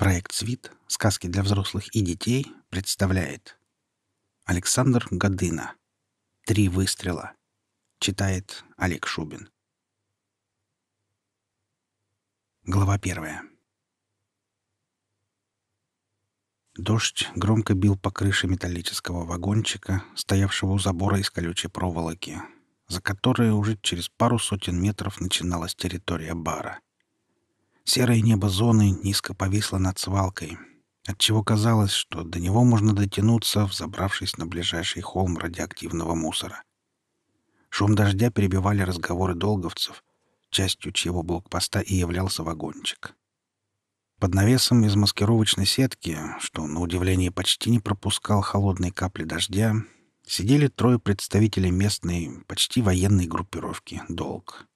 Проект «Свит. Сказки для взрослых и детей» представляет Александр Годына «Три выстрела». Читает Олег Шубин. Глава первая. Дождь громко бил по крыше металлического вагончика, стоявшего у забора из колючей проволоки, за которой уже через пару сотен метров начиналась территория бара — Серое небо зоны низко повисло над свалкой, отчего казалось, что до него можно дотянуться, взобравшись на ближайший холм радиоактивного мусора. Шум дождя перебивали разговоры долговцев, частью чьего блокпоста и являлся вагончик. Под навесом из маскировочной сетки, что, на удивление, почти не пропускал холодные капли дождя, сидели трое представителей местной, почти военной группировки «Долг».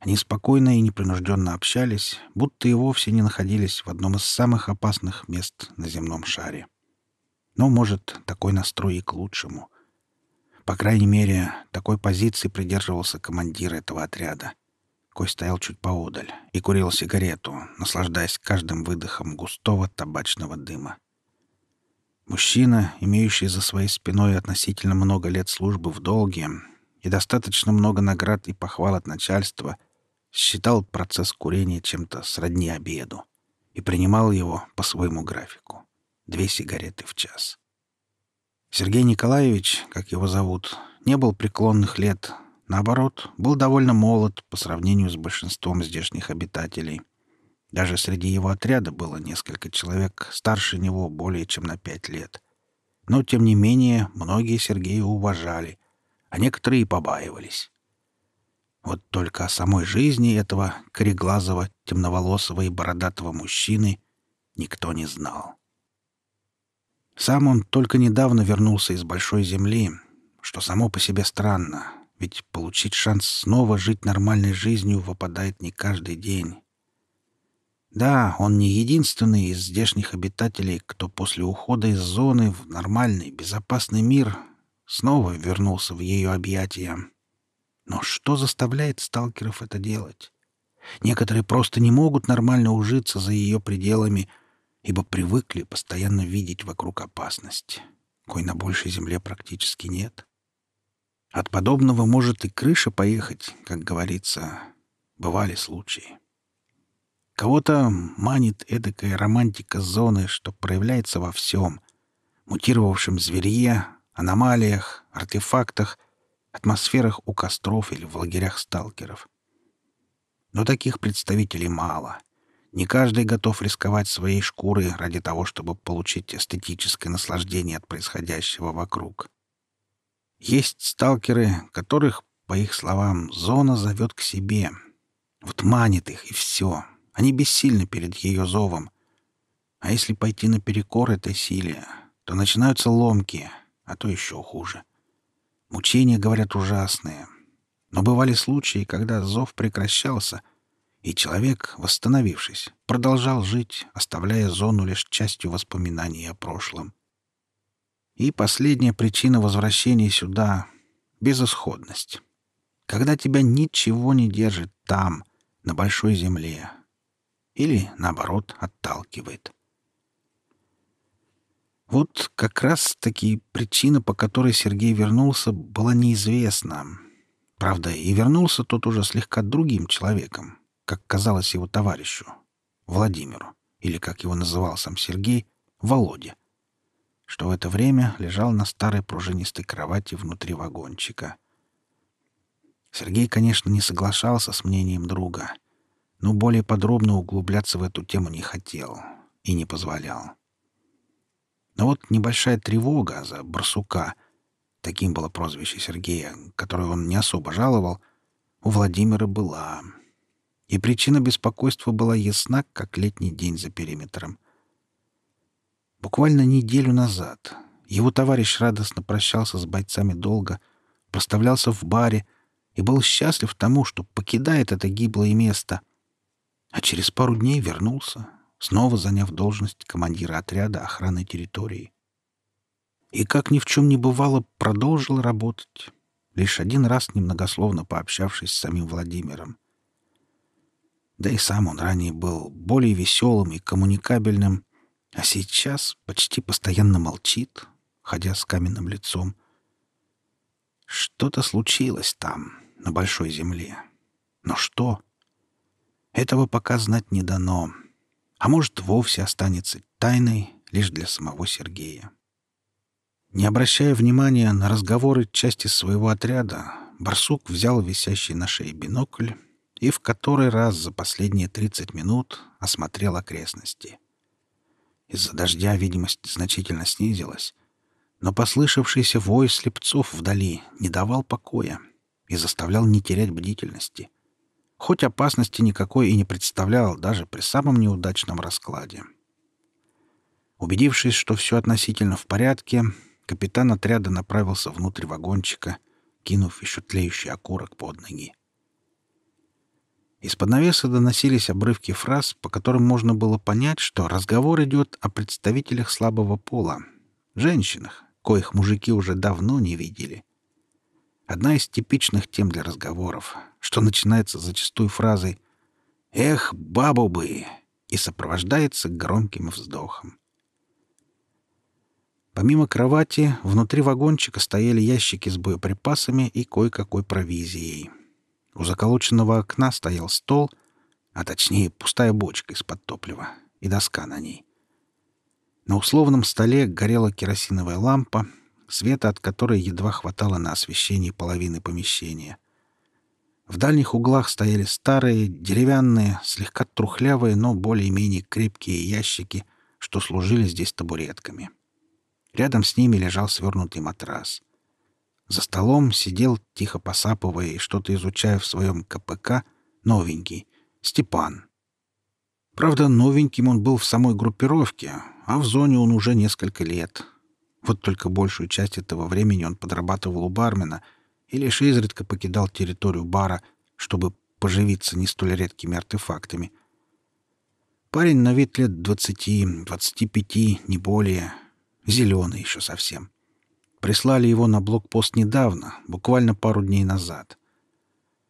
Они спокойно и непринужденно общались, будто и вовсе не находились в одном из самых опасных мест на земном шаре. Но, может, такой настрой и к лучшему. По крайней мере, такой позиции придерживался командир этого отряда. Кой стоял чуть поодаль и курил сигарету, наслаждаясь каждым выдохом густого табачного дыма. Мужчина, имеющий за своей спиной относительно много лет службы в долге и достаточно много наград и похвал от начальства — считал процесс курения чем-то сродни обеду и принимал его по своему графику — две сигареты в час. Сергей Николаевич, как его зовут, не был преклонных лет, наоборот, был довольно молод по сравнению с большинством здешних обитателей. Даже среди его отряда было несколько человек старше него более чем на пять лет. Но, тем не менее, многие Сергея уважали, а некоторые и побаивались. Вот только о самой жизни этого кореглазого, темноволосого и бородатого мужчины никто не знал. Сам он только недавно вернулся из Большой Земли, что само по себе странно, ведь получить шанс снова жить нормальной жизнью выпадает не каждый день. Да, он не единственный из здешних обитателей, кто после ухода из зоны в нормальный, безопасный мир снова вернулся в ее объятия. Но что заставляет сталкеров это делать? Некоторые просто не могут нормально ужиться за ее пределами, ибо привыкли постоянно видеть вокруг опасность, кой на большей земле практически нет. От подобного может и крыша поехать, как говорится. Бывали случаи. Кого-то манит эдакая романтика зоны, что проявляется во всем — мутировавшем зверье, аномалиях, артефактах — атмосферах у костров или в лагерях сталкеров. Но таких представителей мало. Не каждый готов рисковать своей шкурой ради того, чтобы получить эстетическое наслаждение от происходящего вокруг. Есть сталкеры, которых, по их словам, зона зовет к себе. Вот манит их, и все. Они бессильны перед ее зовом. А если пойти наперекор этой силе, то начинаются ломки, а то еще хуже. Мучения, говорят, ужасные. Но бывали случаи, когда зов прекращался, и человек, восстановившись, продолжал жить, оставляя зону лишь частью воспоминаний о прошлом. И последняя причина возвращения сюда — безысходность. Когда тебя ничего не держит там, на большой земле. Или, наоборот, отталкивает. Вот как раз-таки причина, по которой Сергей вернулся, была неизвестна. Правда, и вернулся тот уже слегка другим человеком, как казалось его товарищу, Владимиру, или, как его называл сам Сергей, Володя, что в это время лежал на старой пружинистой кровати внутри вагончика. Сергей, конечно, не соглашался с мнением друга, но более подробно углубляться в эту тему не хотел и не позволял. Но вот небольшая тревога за барсука, таким было прозвище Сергея, которое он не особо жаловал, у Владимира была. И причина беспокойства была ясна, как летний день за периметром. Буквально неделю назад его товарищ радостно прощался с бойцами долго, проставлялся в баре и был счастлив тому, что покидает это гиблое место. А через пару дней вернулся, снова заняв должность командира отряда охраны территории. И, как ни в чем не бывало, продолжил работать, лишь один раз немногословно пообщавшись с самим Владимиром. Да и сам он ранее был более веселым и коммуникабельным, а сейчас почти постоянно молчит, ходя с каменным лицом. Что-то случилось там, на большой земле. Но что? Этого пока знать не дано. А может, вовсе останется тайной лишь для самого Сергея. Не обращая внимания на разговоры части своего отряда, барсук взял висящий на шее бинокль и в который раз за последние 30 минут осмотрел окрестности. Из-за дождя видимость значительно снизилась, но послышавшийся вой слепцов вдали не давал покоя и заставлял не терять бдительности. Хоть опасности никакой и не представлял даже при самом неудачном раскладе. Убедившись, что все относительно в порядке, капитан отряда направился внутрь вагончика, кинув еще тлеющий окурок под ноги. Из-под навеса доносились обрывки фраз, по которым можно было понять, что разговор идет о представителях слабого пола, женщинах, коих мужики уже давно не видели. Одна из типичных тем для разговоров, что начинается зачастую фразой «Эх, бабу бы!» и сопровождается громким вздохом. Помимо кровати, внутри вагончика стояли ящики с боеприпасами и кое-какой провизией. У заколоченного окна стоял стол, а точнее пустая бочка из-под топлива и доска на ней. На условном столе горела керосиновая лампа, света от которой едва хватало на освещение половины помещения. В дальних углах стояли старые, деревянные, слегка трухлявые, но более-менее крепкие ящики, что служили здесь табуретками. Рядом с ними лежал свернутый матрас. За столом сидел, тихо посапывая и что-то изучая в своем КПК, новенький, Степан. Правда, новеньким он был в самой группировке, а в зоне он уже несколько лет. Вот только большую часть этого времени он подрабатывал у бармена и лишь изредка покидал территорию бара, чтобы поживиться не столь редкими артефактами. Парень на вид лет двадцати, двадцати пяти, не более. Зеленый еще совсем. Прислали его на блокпост недавно, буквально пару дней назад.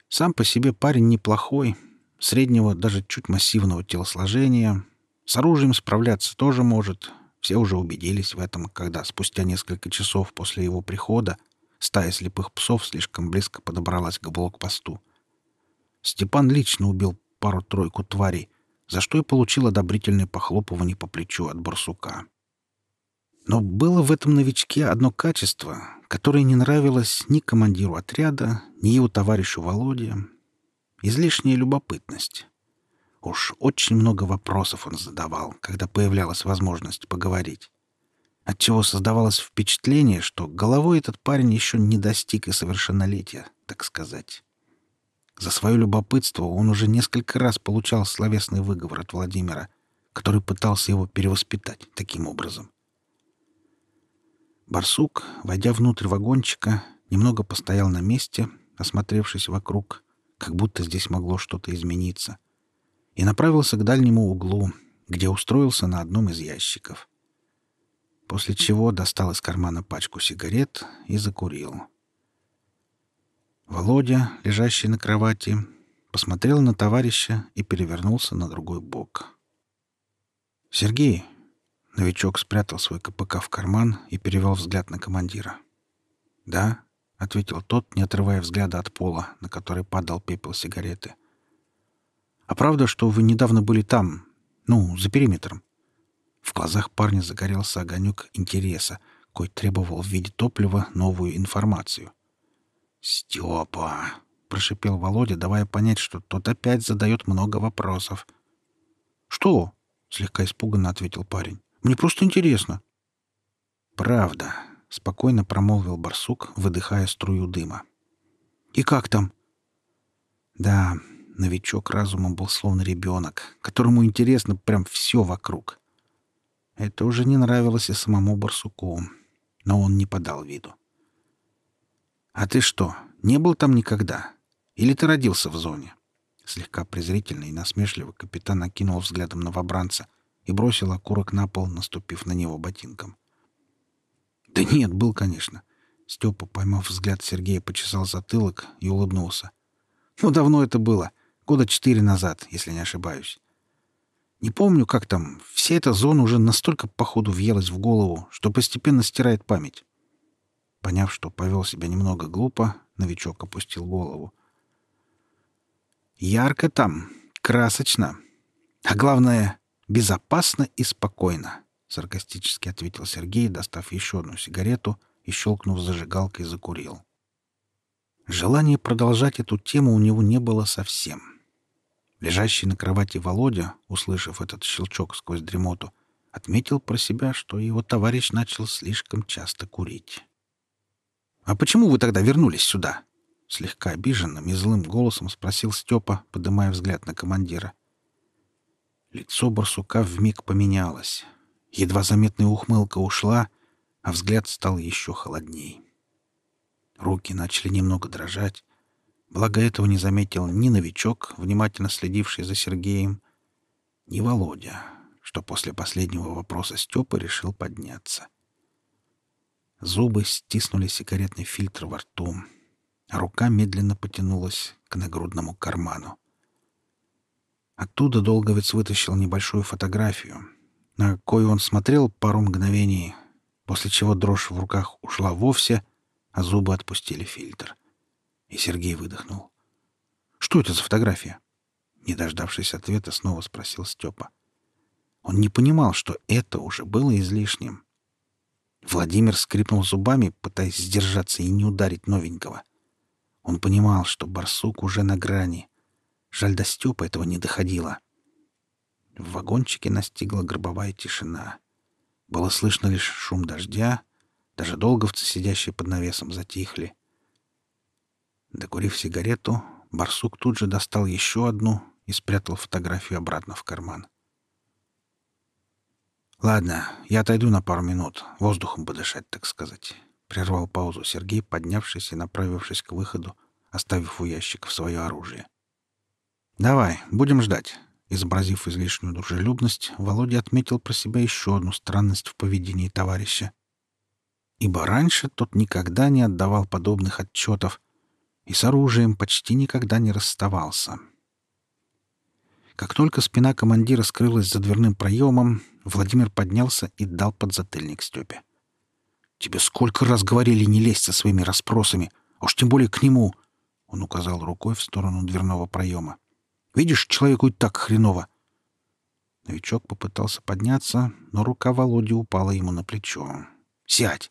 Сам по себе парень неплохой, среднего, даже чуть массивного телосложения, с оружием справляться тоже может. Все уже убедились в этом, когда спустя несколько часов после его прихода стая слепых псов слишком близко подобралась к блокпосту. Степан лично убил пару-тройку тварей, за что и получил одобрительное похлопывание по плечу от барсука. Но было в этом новичке одно качество, которое не нравилось ни командиру отряда, ни его товарищу Володе. Излишняя любопытность. Уж очень много вопросов он задавал, когда появлялась возможность поговорить. Отчего создавалось впечатление, что головой этот парень еще не достиг и совершеннолетия, так сказать. За свое любопытство он уже несколько раз получал словесный выговор от Владимира, который пытался его перевоспитать таким образом. Барсук, войдя внутрь вагончика, немного постоял на месте, осмотревшись вокруг, как будто здесь могло что-то измениться — и направился к дальнему углу, где устроился на одном из ящиков. После чего достал из кармана пачку сигарет и закурил. Володя, лежащий на кровати, посмотрел на товарища и перевернулся на другой бок. «Сергей!» — новичок спрятал свой КПК в карман и перевел взгляд на командира. «Да?» — ответил тот, не отрывая взгляда от пола, на который падал пепел сигареты. — а правда, что вы недавно были там, ну, за периметром?» В глазах парня загорелся огонек интереса, кой требовал в виде топлива новую информацию. «Степа!» — прошипел Володя, давая понять, что тот опять задает много вопросов. «Что?» — слегка испуганно ответил парень. «Мне просто интересно». «Правда», — спокойно промолвил барсук, выдыхая струю дыма. «И как там?» «Да, Новичок разумом был словно ребенок, которому интересно прям все вокруг. Это уже не нравилось и самому барсуку, но он не подал виду. «А ты что, не был там никогда? Или ты родился в зоне?» Слегка презрительно и насмешливо капитан окинул взглядом новобранца и бросил окурок на пол, наступив на него ботинком. «Да нет, был, конечно». Степа, поймав взгляд Сергея, почесал затылок и улыбнулся. «Ну, давно это было. Года четыре назад, если не ошибаюсь. Не помню, как там. Вся эта зона уже настолько, походу, въелась в голову, что постепенно стирает память. Поняв, что повел себя немного глупо, новичок опустил голову. «Ярко там, красочно. А главное, безопасно и спокойно», — саркастически ответил Сергей, достав еще одну сигарету и, щелкнув зажигалкой, закурил. Желания продолжать эту тему у него не было совсем. Лежащий на кровати Володя, услышав этот щелчок сквозь дремоту, отметил про себя, что его товарищ начал слишком часто курить. «А почему вы тогда вернулись сюда?» Слегка обиженным и злым голосом спросил Степа, поднимая взгляд на командира. Лицо барсука вмиг поменялось. Едва заметная ухмылка ушла, а взгляд стал еще холодней. Руки начали немного дрожать. Благо этого не заметил ни новичок, внимательно следивший за Сергеем, ни Володя, что после последнего вопроса Степа решил подняться. Зубы стиснули сигаретный фильтр во рту, а рука медленно потянулась к нагрудному карману. Оттуда Долговец вытащил небольшую фотографию, на кою он смотрел пару мгновений, после чего дрожь в руках ушла вовсе, а зубы отпустили фильтр. И Сергей выдохнул. «Что это за фотография?» Не дождавшись ответа, снова спросил Степа. Он не понимал, что это уже было излишним. Владимир скрипнул зубами, пытаясь сдержаться и не ударить новенького. Он понимал, что барсук уже на грани. Жаль, до Степа этого не доходило. В вагончике настигла гробовая тишина. Было слышно лишь шум дождя, даже долговцы, сидящие под навесом, затихли. Докурив сигарету, барсук тут же достал еще одну и спрятал фотографию обратно в карман. «Ладно, я отойду на пару минут, воздухом подышать, так сказать», — прервал паузу Сергей, поднявшись и направившись к выходу, оставив у ящиков свое оружие. «Давай, будем ждать». Изобразив излишнюю дружелюбность, Володя отметил про себя еще одну странность в поведении товарища. Ибо раньше тот никогда не отдавал подобных отчетов и с оружием почти никогда не расставался. Как только спина командира скрылась за дверным проемом, Владимир поднялся и дал подзатыльник Степе. «Тебе сколько раз говорили не лезть со своими расспросами, а уж тем более к нему!» Он указал рукой в сторону дверного проема. «Видишь, человеку и так хреново!» Новичок попытался подняться, но рука Володи упала ему на плечо. «Сядь!»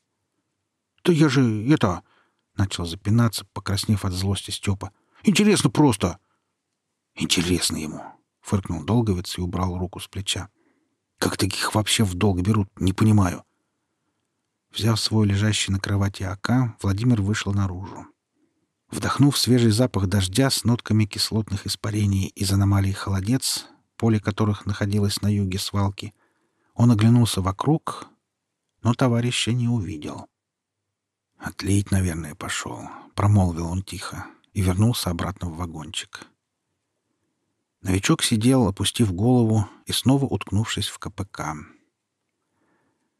«Да я же это...» — начал запинаться, покраснев от злости Степа. «Интересно просто!» «Интересно ему!» фыркнул долговец и убрал руку с плеча. Как таких вообще в долг берут, не понимаю. Взяв свой лежащий на кровати АК, Владимир вышел наружу. Вдохнув свежий запах дождя с нотками кислотных испарений из аномалий холодец, поле которых находилось на юге свалки, он оглянулся вокруг, но товарища не увидел. «Отлить, наверное, пошел», — промолвил он тихо и вернулся обратно в вагончик. Новичок сидел, опустив голову и снова уткнувшись в КПК.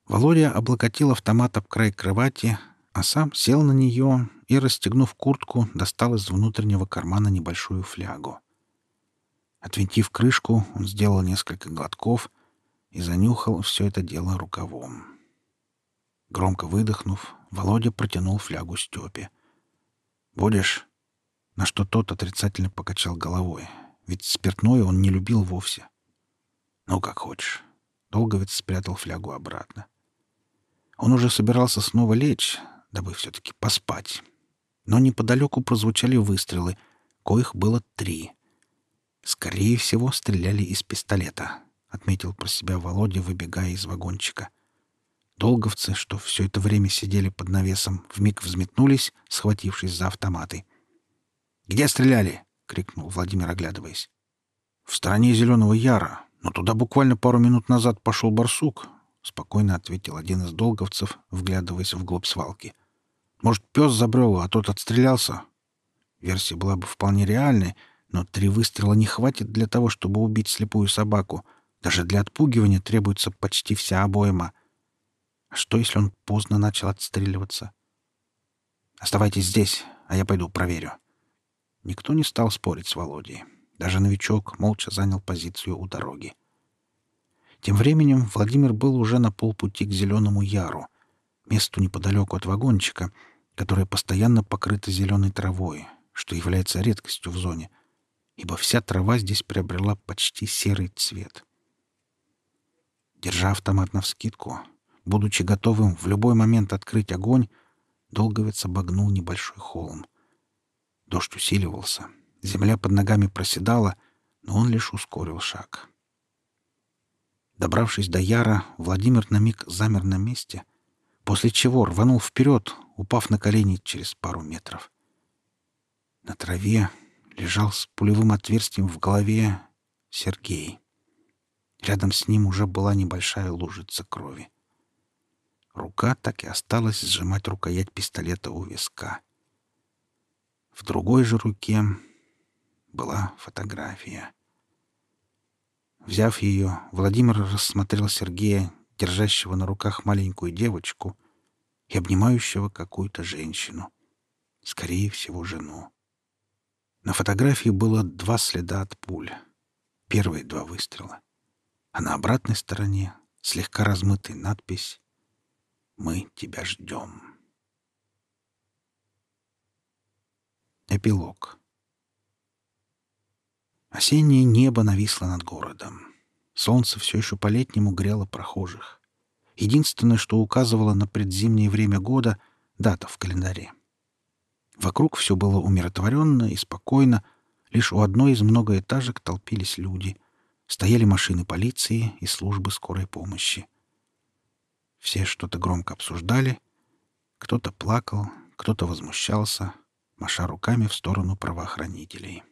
Володя облокотил автомат об край кровати, а сам сел на нее и, расстегнув куртку, достал из внутреннего кармана небольшую флягу. Отвинтив крышку, он сделал несколько глотков и занюхал все это дело рукавом. Громко выдохнув, Володя протянул флягу Степе. «Будешь?» На что тот отрицательно покачал головой — ведь спиртное он не любил вовсе. Ну, как хочешь. Долговец спрятал флягу обратно. Он уже собирался снова лечь, дабы все-таки поспать. Но неподалеку прозвучали выстрелы, коих было три. Скорее всего, стреляли из пистолета, — отметил про себя Володя, выбегая из вагончика. Долговцы, что все это время сидели под навесом, вмиг взметнулись, схватившись за автоматы. «Где стреляли?» — крикнул Владимир, оглядываясь. «В стороне Зеленого Яра, но туда буквально пару минут назад пошел барсук», — спокойно ответил один из долговцев, вглядываясь вглубь свалки. «Может, пес забрел, а тот отстрелялся?» Версия была бы вполне реальной, но три выстрела не хватит для того, чтобы убить слепую собаку. Даже для отпугивания требуется почти вся обойма. Что, если он поздно начал отстреливаться? «Оставайтесь здесь, а я пойду проверю». Никто не стал спорить с Володей. Даже новичок молча занял позицию у дороги. Тем временем Владимир был уже на полпути к Зеленому Яру, месту неподалеку от вагончика, которое постоянно покрыто зеленой травой, что является редкостью в зоне, ибо вся трава здесь приобрела почти серый цвет. Держа автомат навскидку, будучи готовым в любой момент открыть огонь, Долговец обогнул небольшой холм. Дождь усиливался, земля под ногами проседала, но он лишь ускорил шаг. Добравшись до Яра, Владимир на миг замер на месте, после чего рванул вперед, упав на колени через пару метров. На траве лежал с пулевым отверстием в голове Сергей. Рядом с ним уже была небольшая лужица крови. Рука так и осталась сжимать рукоять пистолета у виска. В другой же руке была фотография. Взяв ее, Владимир рассмотрел Сергея, держащего на руках маленькую девочку и обнимающего какую-то женщину, скорее всего, жену. На фотографии было два следа от пуль. Первые два выстрела. А на обратной стороне слегка размытая надпись мы тебя ждем. Эпилог. Осеннее небо нависло над городом. Солнце все еще по-летнему грело прохожих. Единственное, что указывало на предзимнее время года — дата в календаре. Вокруг все было умиротворенно и спокойно. Лишь у одной из многоэтажек толпились люди. Стояли машины полиции и службы скорой помощи. Все что-то громко обсуждали. Кто-то плакал, кто-то возмущался, маша руками в сторону правоохранителей.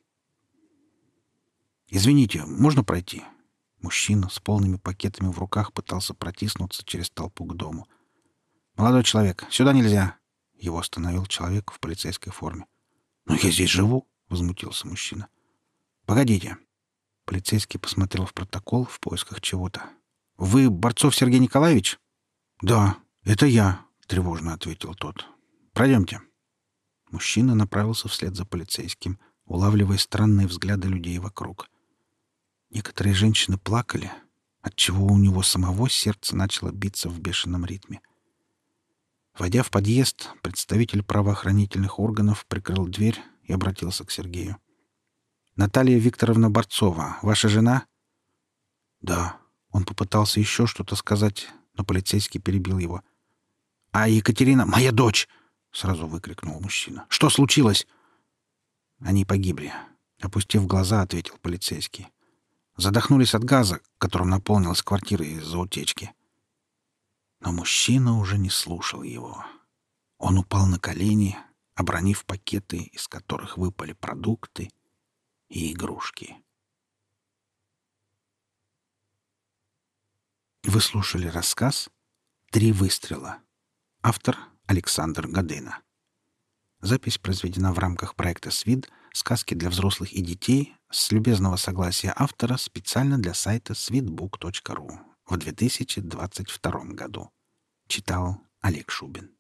«Извините, можно пройти?» Мужчина с полными пакетами в руках пытался протиснуться через толпу к дому. «Молодой человек, сюда нельзя!» Его остановил человек в полицейской форме. «Но я здесь живу!» — возмутился мужчина. «Погодите!» Полицейский посмотрел в протокол в поисках чего-то. «Вы Борцов Сергей Николаевич?» «Да, это я», — тревожно ответил тот. «Пройдемте». Мужчина направился вслед за полицейским, улавливая странные взгляды людей вокруг. Некоторые женщины плакали, отчего у него самого сердце начало биться в бешеном ритме. Войдя в подъезд, представитель правоохранительных органов прикрыл дверь и обратился к Сергею. «Наталья Викторовна Борцова, ваша жена?» «Да». Он попытался еще что-то сказать, но полицейский перебил его. «А Екатерина — моя дочь!» — сразу выкрикнул мужчина. «Что случилось?» «Они погибли», — опустив глаза, ответил полицейский. Задохнулись от газа, которым наполнилась квартира из-за утечки. Но мужчина уже не слушал его. Он упал на колени, обронив пакеты, из которых выпали продукты и игрушки. Вы слушали рассказ «Три выстрела». Автор Александр Гадына. Запись произведена в рамках проекта «СВИД. Сказки для взрослых и детей» с любезного согласия автора специально для сайта sweetbook.ru в 2022 году. Читал Олег Шубин.